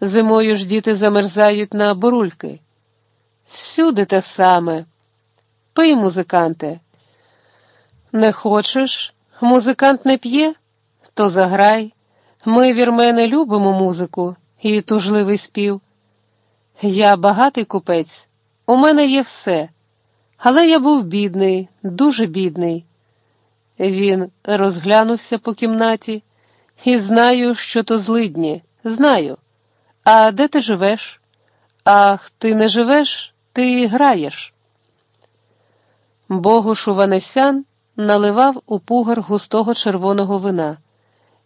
Зимою ж діти замерзають на бурульки. Всюди те саме. Пий, музиканте. Не хочеш? Музикант не п'є, то заграй. Ми, вірмени, любимо музику і тужливий спів. Я багатий купець, у мене є все, але я був бідний, дуже бідний. Він розглянувся по кімнаті і знаю, що то злидні, знаю. А де ти живеш? Ах, ти не живеш, ти граєш. Богуш Уванесян наливав у пугар густого червоного вина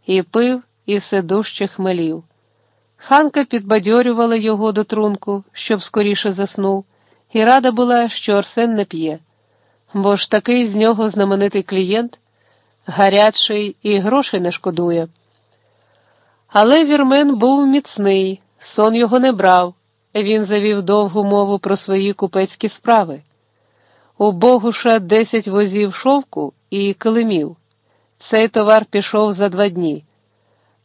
і пив, і все дужче хмелів. Ханка підбадьорювала його до трунку, щоб скоріше заснув, і рада була, що Арсен не п'є, бо ж такий з нього знаменитий клієнт, гарячий і грошей не шкодує. Але вірмен був міцний, сон його не брав, він завів довгу мову про свої купецькі справи. У Богуша десять возів шовку і килимів. Цей товар пішов за два дні.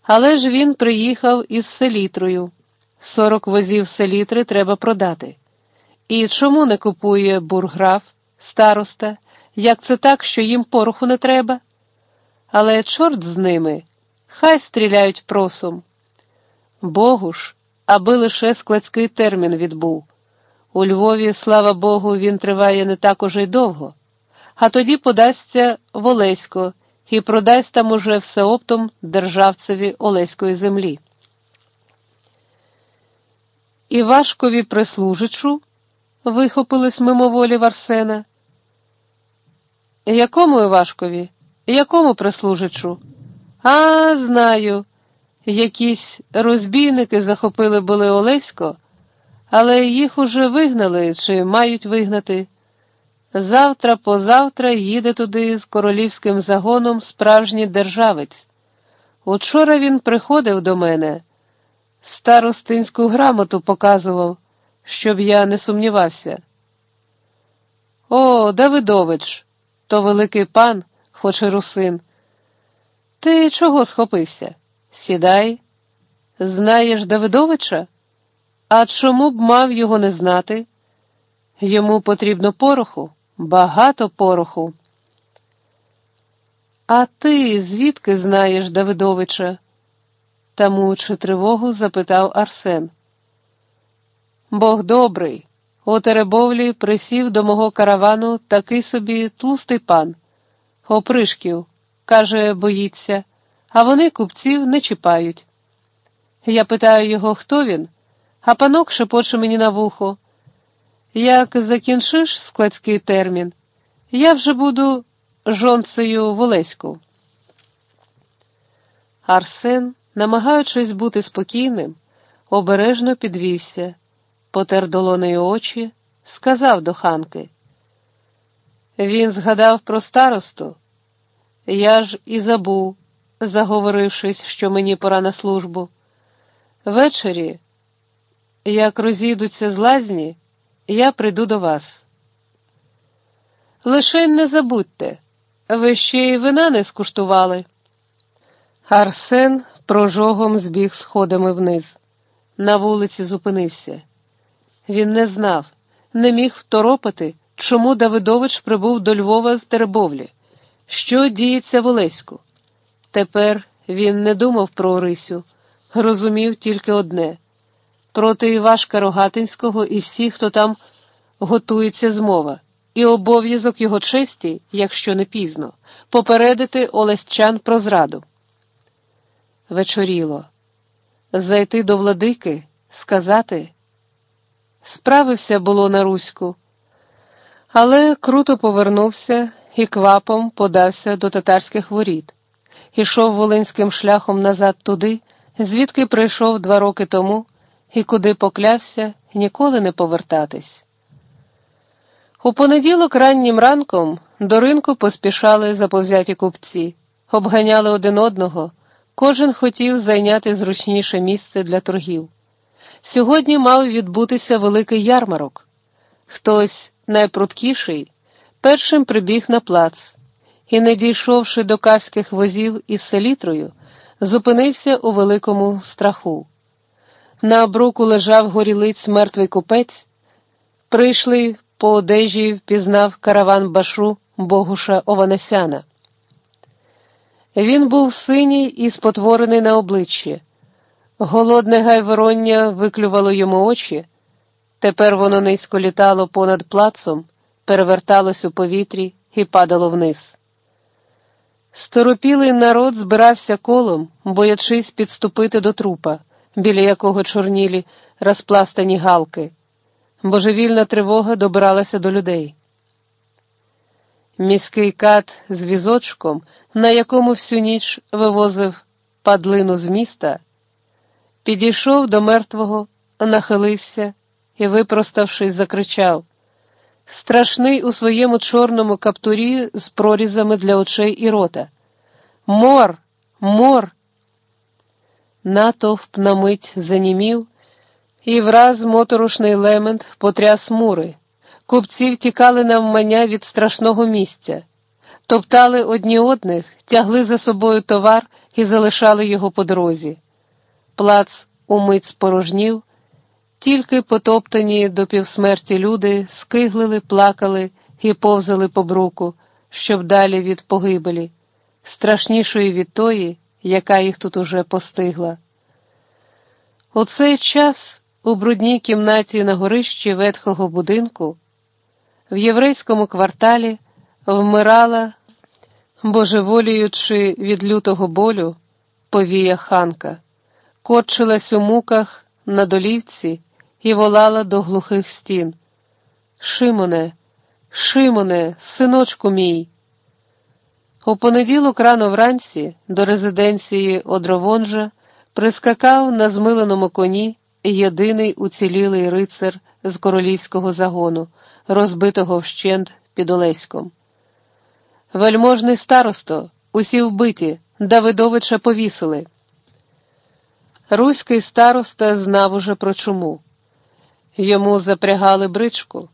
Але ж він приїхав із селітрою. Сорок возів селітри треба продати. І чому не купує бурграф, староста, як це так, що їм пороху не треба? Але чорт з ними, хай стріляють просом. Богу ж, аби лише складський термін відбув. У Львові, слава Богу, він триває не так уже й довго, а тоді подасться в Олесько і продасть там уже все оптом державцеві Олеської землі. Івашкові прислужичу, вихопились мимоволі Варсена. Якому Івашкові? Якому прислужичу? А, знаю. Якісь розбійники захопили були Олесько, але їх уже вигнали чи мають вигнати. Завтра, позавтра їде туди з королівським загоном справжній державець. Учора він приходив до мене, старостинську грамоту показував, щоб я не сумнівався. О, Давидович, то великий пан, хоч і русин. Ти чого схопився? Сідай. Знаєш Давидовича? А чому б мав його не знати? Йому потрібно пороху, багато пороху. А ти звідки знаєш Давидовича? Тамуючи тривогу, запитав Арсен. Бог добрий. У Теребовлі присів до мого каравану такий собі тлустий пан. Опришків, каже, боїться, а вони купців не чіпають. Я питаю його, хто він, а панок шепоче мені на вухо. Як закінчиш складський термін, я вже буду жонцею в Олеську. Арсен, намагаючись бути спокійним, обережно підвівся, потер долонею очі, сказав до ханки. Він згадав про старосту. Я ж і забув, заговорившись, що мені пора на службу. Ввечері, як розійдуться з лазні, я прийду до вас. Лише не забудьте, ви ще й вина не скуштували. Арсен прожогом збіг сходами вниз. На вулиці зупинився. Він не знав, не міг второпати, чому Давидович прибув до Львова з Теребовлі, що діється в Олеську. Тепер він не думав про Орисю, розумів тільки одне проти Івашка Рогатинського і всіх, хто там готується змова, і обов'язок його честі, якщо не пізно, попередити Олещан про зраду. Вечоріло. Зайти до владики, сказати. Справився було на Руську, але круто повернувся і квапом подався до татарських воріт, ішов волинським шляхом назад туди, звідки прийшов два роки тому і куди поклявся ніколи не повертатись. У понеділок раннім ранком до ринку поспішали заповзяті купці, обганяли один одного, кожен хотів зайняти зручніше місце для торгів. Сьогодні мав відбутися великий ярмарок. Хтось найпруткіший першим прибіг на плац і, не дійшовши до кавських возів із селітрою, зупинився у великому страху. на обруку лежав горілиць мертвий купець, прийшли по одежі впізнав караван башу Богуша Ованесяна. Він був синій і спотворений на обличчі. Голодне гайвороння виклювало йому очі. Тепер воно низько літало понад плацом, переверталось у повітрі і падало вниз. Сторопілий народ збирався колом, боячись підступити до трупа, біля якого чорнілі розпластані галки. Божевільна тривога добиралася до людей. Міський кат з візочком, на якому всю ніч вивозив падлину з міста, підійшов до мертвого, нахилився і, випроставшись, закричав страшний у своєму чорному каптурі з прорізами для очей і рота. Мор, мор. Натовп на мить занімів, і враз моторошний лемент потряс мури. Купці втікали навмання від страшного місця, топтали одні одних, тягли за собою товар і залишали його по дорозі. Плац умить спорожнів, тільки потоптані до півсмерті люди скиглили, плакали і повзали по бруку, щоб далі від погибелі, страшнішої від тої, яка їх тут уже постигла. У цей час у брудній кімнаті на горищі ветхого будинку в єврейському кварталі вмирала, божеволіючи від лютого болю, повія ханка, корчилась у муках на долівці і волала до глухих стін. Шимоне, Шимоне, синочку мій. У понеділок рано вранці до резиденції Одровонжа прискакав на змиленому коні єдиний уцілілий рицар з королівського загону, розбитого вщент під Олеськом. Вельможний старосто, усі вбиті, Давидовича повісили. Руський староста знав уже про чому. Йому запрягали бричку.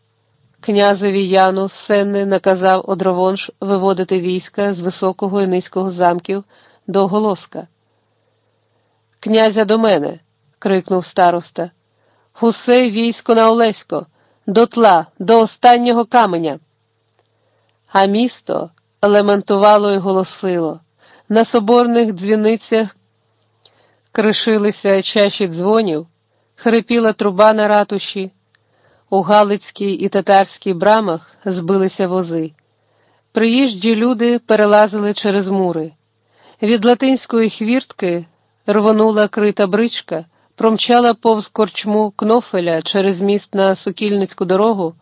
Князеві Яну Сенни наказав Одровонж виводити війська з високого і низького замків до Голоска. Князя до мене. крикнув староста. Усе військо на Олесько, до тла, до останнього каменя. А місто лементувало і голосило. На соборних дзвіницях кришилися чаші дзвонів, хрипіла труба на ратуші. У Галицькій і татарській брамах збилися вози. Приїжджі люди перелазили через мури. Від латинської хвіртки рвонула крита бричка, промчала повз корчму кнофеля через міст на сукільницьку дорогу.